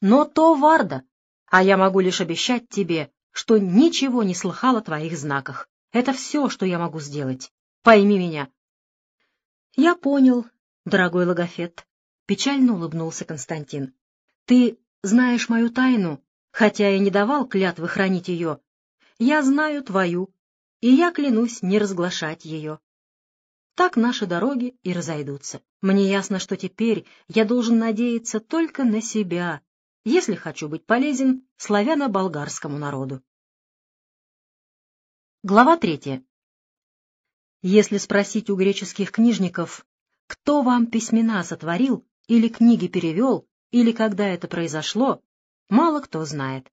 Но то Варда, а я могу лишь обещать тебе, что ничего не слыхал о твоих знаках. Это все, что я могу сделать. Пойми меня. — Я понял, дорогой Логофет, — печально улыбнулся Константин. — Ты знаешь мою тайну, хотя и не давал клятвы хранить ее. Я знаю твою, и я клянусь не разглашать ее. Так наши дороги и разойдутся. Мне ясно, что теперь я должен надеяться только на себя, если хочу быть полезен славяно-болгарскому народу. Глава третья. Если спросить у греческих книжников, кто вам письмена сотворил или книги перевел, или когда это произошло, мало кто знает.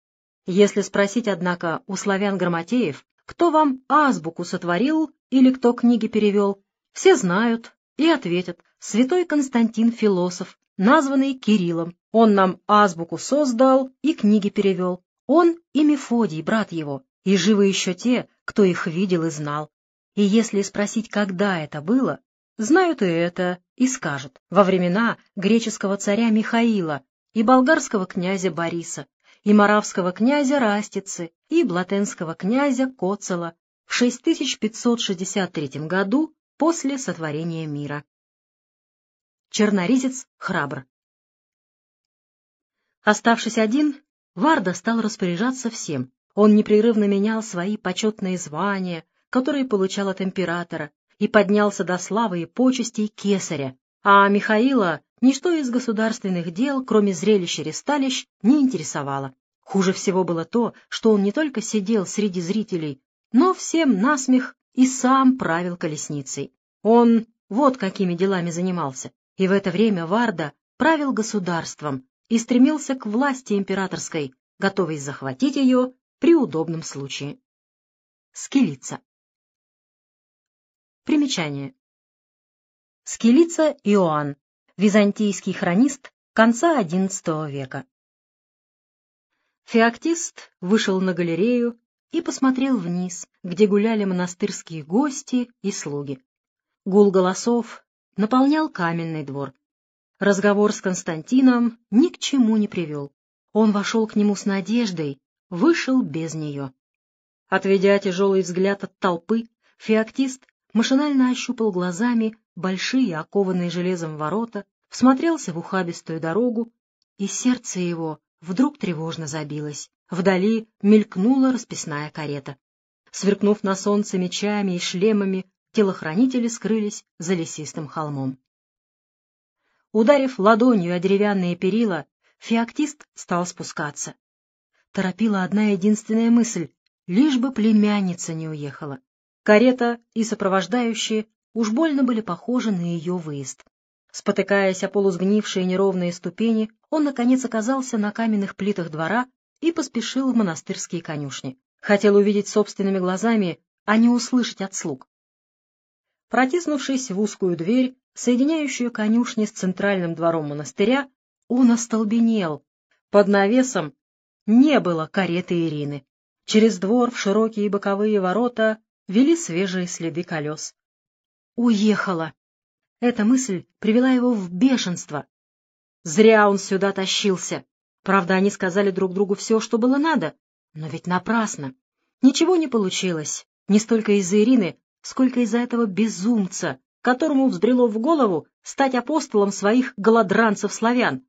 Если спросить, однако, у славян-грамотеев, кто вам азбуку сотворил или кто книги перевел, все знают и ответят святой Константин Философ, названный Кириллом. Он нам азбуку создал и книги перевел. Он и Мефодий, брат его, и живы еще те, кто их видел и знал. И если спросить, когда это было, знают и это, и скажут. Во времена греческого царя Михаила и болгарского князя Бориса, и моравского князя Растицы, и блатенского князя Коцела в 6563 году после сотворения мира. Черноризец храбр. Оставшись один, Варда стал распоряжаться всем. Он непрерывно менял свои почетные звания, которые получал от императора, и поднялся до славы и почестей кесаря, а Михаила ничто из государственных дел, кроме зрелища ресталищ, не интересовало. Хуже всего было то, что он не только сидел среди зрителей, но всем насмех и сам правил колесницей. Он вот какими делами занимался, и в это время Варда правил государством и стремился к власти императорской, готовый захватить ее при удобном случае. Скилица. Примечание. Скилица Иоанн, византийский хронист конца XI века. Феоктист вышел на галерею и посмотрел вниз, где гуляли монастырские гости и слуги. Гул голосов наполнял каменный двор. Разговор с Константином ни к чему не привел. Он вошел к нему с надеждой, вышел без нее. Отведя тяжелый взгляд от толпы, феоктист машинально ощупал глазами большие, окованные железом ворота, всмотрелся в ухабистую дорогу, и сердце его вдруг тревожно забилось. Вдали мелькнула расписная карета. Сверкнув на солнце мечами и шлемами, телохранители скрылись за лесистым холмом. Ударив ладонью о деревянные перила, феоктист стал спускаться. Торопила одна единственная мысль — лишь бы племянница не уехала. Карета и сопровождающие уж больно были похожи на ее выезд. Спотыкаясь о полусгнившие неровные ступени, он, наконец, оказался на каменных плитах двора и поспешил в монастырские конюшни. Хотел увидеть собственными глазами, а не услышать от слуг. Протиснувшись в узкую дверь, соединяющую конюшни с центральным двором монастыря, он остолбенел. Под навесом не было кареты Ирины. Через двор в широкие боковые ворота вели свежие следы колес. Уехала! Эта мысль привела его в бешенство. Зря он сюда тащился. Правда, они сказали друг другу все, что было надо, но ведь напрасно. Ничего не получилось, не столько из-за Ирины, сколько из-за этого безумца, которому взбрело в голову стать апостолом своих голодранцев-славян.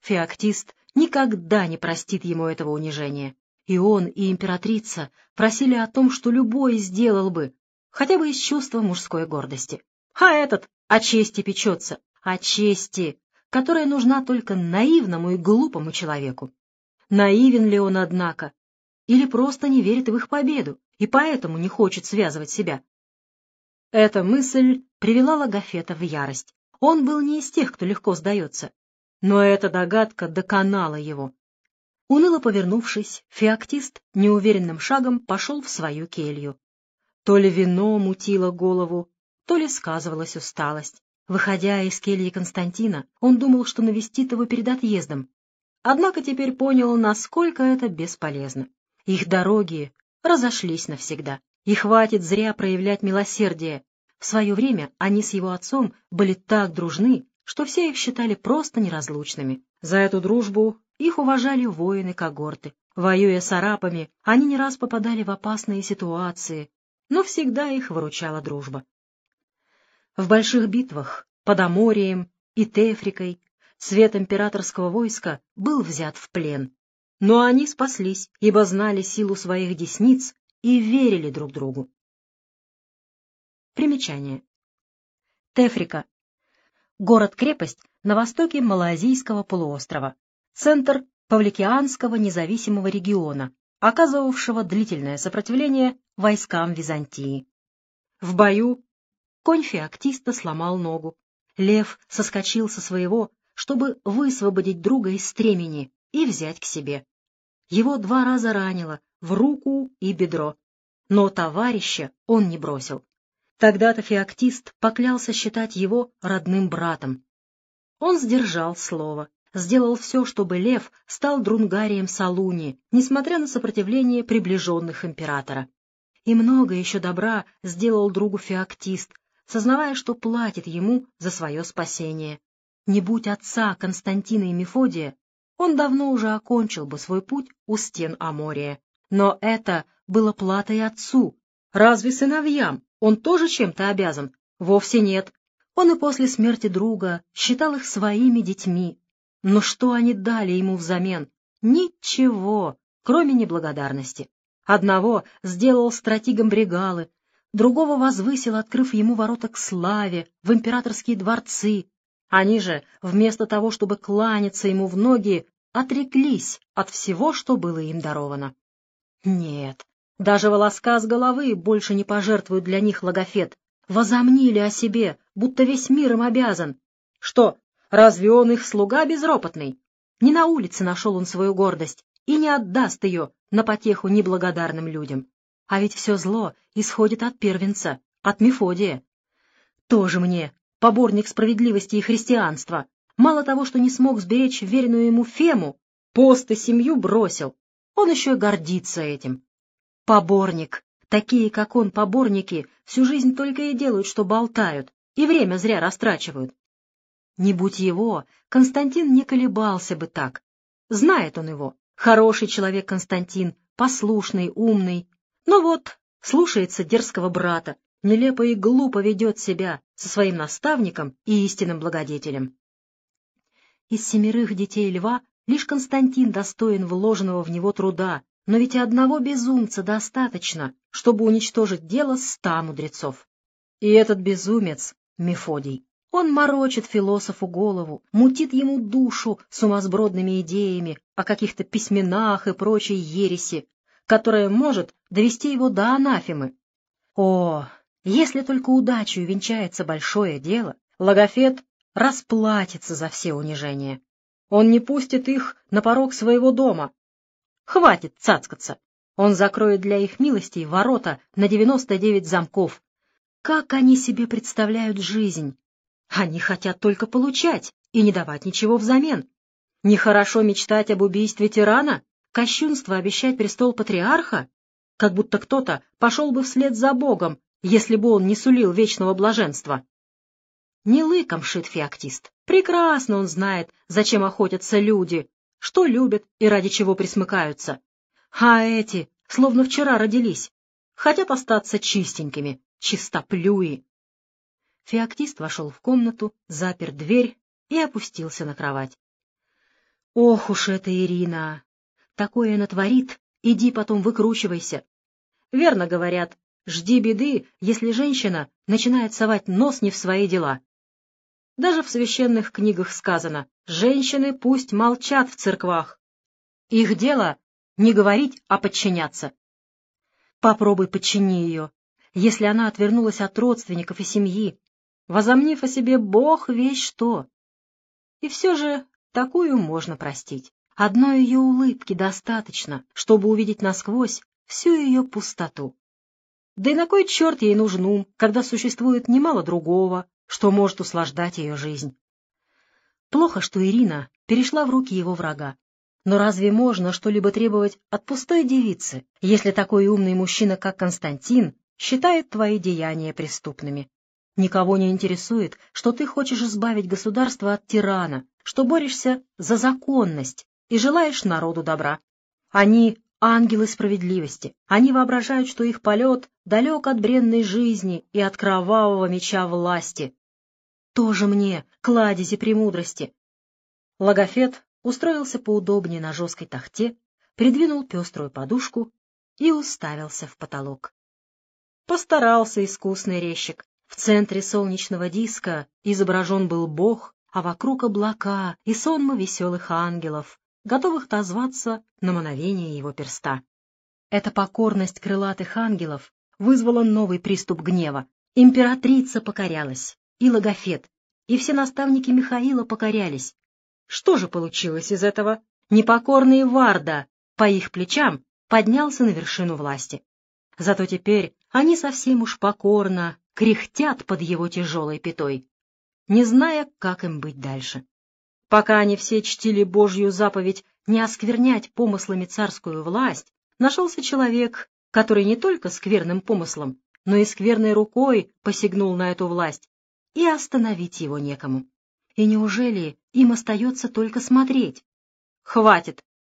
Феоктист никогда не простит ему этого унижения. И он, и императрица просили о том, что любой сделал бы, хотя бы из чувства мужской гордости. А этот о чести печется, о чести, которая нужна только наивному и глупому человеку. Наивен ли он, однако, или просто не верит в их победу и поэтому не хочет связывать себя? Эта мысль привела Логофета в ярость. Он был не из тех, кто легко сдается. Но эта догадка доконала его. Уныло повернувшись, феоктист неуверенным шагом пошел в свою келью. То ли вино мутило голову, то ли сказывалась усталость. Выходя из кельи Константина, он думал, что навестит его перед отъездом. Однако теперь понял, насколько это бесполезно. Их дороги разошлись навсегда, и хватит зря проявлять милосердие. В свое время они с его отцом были так дружны, что все их считали просто неразлучными. За эту дружбу их уважали воины когорты. Воюя с арапами, они не раз попадали в опасные ситуации, но всегда их выручала дружба. В больших битвах под Аморием и Тефрикой цвет императорского войска был взят в плен. Но они спаслись, ибо знали силу своих десниц и верили друг другу. Примечание. Тефрика. Город-крепость на востоке Малайзийского полуострова. Центр Павликианского независимого региона, оказывавшего длительное сопротивление войскам Византии. В бою конь феоктиста сломал ногу. Лев соскочил со своего, чтобы высвободить друга из стремени и взять к себе. Его два раза ранило в руку и бедро, но товарища он не бросил. Тогда-то феоктист поклялся считать его родным братом. Он сдержал слово, сделал все, чтобы лев стал друнгарием Салуни, несмотря на сопротивление приближенных императора. И много еще добра сделал другу феоктист, сознавая, что платит ему за свое спасение. Не будь отца Константина и Мефодия, он давно уже окончил бы свой путь у стен Амория. Но это было платой отцу. Разве сыновьям он тоже чем-то обязан? Вовсе нет. Он и после смерти друга считал их своими детьми. Но что они дали ему взамен? Ничего, кроме неблагодарности. Одного сделал стратегом бригалы, другого возвысил, открыв ему ворота к славе, в императорские дворцы, они же, вместо того, чтобы кланяться ему в ноги, отреклись от всего, что было им даровано. Нет, даже волоска с головы больше не пожертвуют для них логофет. Возомнили о себе, будто весь мир им обязан. Что, разве он их слуга безропотный? Не на улице нашел он свою гордость и не отдаст ее на потеху неблагодарным людям. А ведь все зло исходит от первенца, от Мефодия. Тоже мне поборник справедливости и христианства, мало того, что не смог сберечь веренную ему Фему, пост и семью бросил, он еще и гордится этим. Поборник. Такие, как он, поборники, всю жизнь только и делают, что болтают, и время зря растрачивают. Не будь его, Константин не колебался бы так. Знает он его. Хороший человек Константин, послушный, умный. Но вот, слушается дерзкого брата, нелепо и глупо ведет себя со своим наставником и истинным благодетелем. Из семерых детей льва лишь Константин достоин вложенного в него труда, но ведь и одного безумца достаточно, чтобы уничтожить дело ста мудрецов. И этот безумец — Мефодий. Он морочит философу голову, мутит ему душу сумасбродными идеями о каких-то письменах и прочей ереси, которая может довести его до анафемы. О, если только удачей венчается большое дело, Логофет расплатится за все унижения. Он не пустит их на порог своего дома. Хватит цацкаться. Он закроет для их милостей ворота на девяносто девять замков. Как они себе представляют жизнь? Они хотят только получать и не давать ничего взамен. Нехорошо мечтать об убийстве тирана, кощунство обещать престол патриарха, как будто кто-то пошел бы вслед за Богом если бы он не сулил вечного блаженства. Не лыком шит феоктист. Прекрасно он знает, зачем охотятся люди, что любят и ради чего присмыкаются. А эти, словно вчера родились, хотят остаться чистенькими, чистоплюи. Феоктист вошел в комнату, запер дверь и опустился на кровать. Ох уж эта Ирина! Такое натворит, иди потом выкручивайся. Верно говорят, Жди беды, если женщина начинает совать нос не в свои дела. Даже в священных книгах сказано, женщины пусть молчат в церквах. Их дело не говорить, а подчиняться. Попробуй подчини ее, если она отвернулась от родственников и семьи, возомнив о себе Бог весь что. И все же такую можно простить. Одной ее улыбки достаточно, чтобы увидеть насквозь всю ее пустоту. Да и на кой черт ей нужен ум, когда существует немало другого, что может услаждать ее жизнь? Плохо, что Ирина перешла в руки его врага. Но разве можно что-либо требовать от пустой девицы, если такой умный мужчина, как Константин, считает твои деяния преступными? Никого не интересует, что ты хочешь избавить государство от тирана, что борешься за законность, и желаешь народу добра. Они — ангелы справедливости. Они воображают, что их полет далек от бренной жизни и от кровавого меча власти. Тоже мне, кладези премудрости. Логофет устроился поудобнее на жесткой тахте, придвинул пеструю подушку и уставился в потолок. Постарался искусный резчик. В центре солнечного диска изображен был Бог, а вокруг облака и сонма веселых ангелов, готовых отозваться на мановение его перста. Эта покорность крылатых ангелов вызвала новый приступ гнева. Императрица покорялась, и Логофет, и все наставники Михаила покорялись. Что же получилось из этого? Непокорный Варда по их плечам поднялся на вершину власти. Зато теперь они совсем уж покорно кряхтят под его тяжелой пятой, не зная, как им быть дальше. Пока они все чтили Божью заповедь не осквернять помыслами царскую власть, нашелся человек, который не только скверным помыслом, но и скверной рукой посягнул на эту власть, и остановить его некому. И неужели им остается только смотреть? Хватит,